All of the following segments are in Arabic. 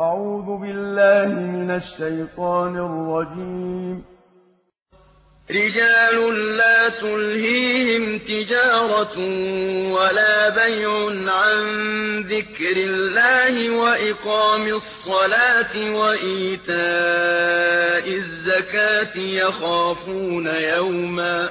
أعوذ بالله من الشيطان الرجيم. رجال لا تلهيهم تجارة ولا بيع عن ذكر الله وإقام الصلاة وإيتاء الزكاة يخافون يوما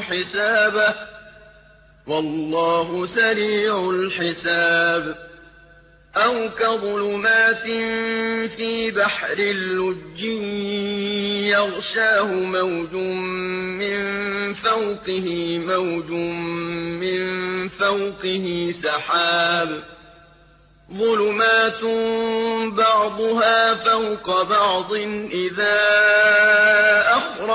حسابه والله سريع الحساب أو كظلمات في بحر اللج يغشاه موج من فوقه موج من فوقه سحاب ظلمات بعضها فوق بعض إذا